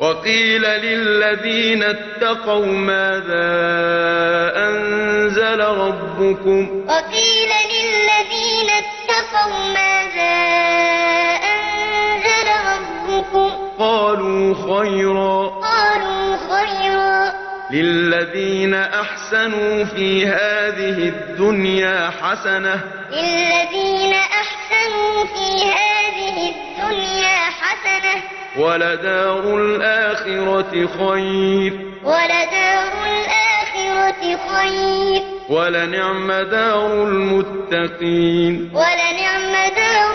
وقيل للذين اتقوا ماذا أنزل ربكم وقيل للذين اتقوا ماذا أنزل ربكم قالوا خيرا قالوا خيرا للذين أحسنوا في هذه الدنيا حسنة للذين ولدار الآخرة خير. ولدار الآخرة خير. ولنعم دار المتقين. ولنعم دار